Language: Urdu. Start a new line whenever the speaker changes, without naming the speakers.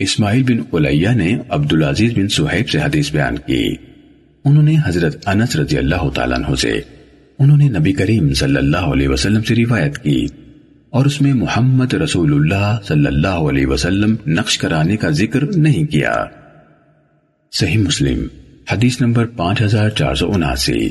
اسماعیل بن علیہ نے عبدالعزیز بن سہیب سے حدیث بیان کی۔ انہوں نے حضرت انس رضی اللہ تعالیٰ عنہ سے انہوں نے نبی کریم صلی اللہ علیہ وسلم سے روایت کی اور اس میں محمد رسول اللہ صلی اللہ علیہ وسلم نقش کرانے کا ذکر نہیں کیا۔ صحیح مسلم، حدیث نمبر پانچ ہزار چار سو اناسی۔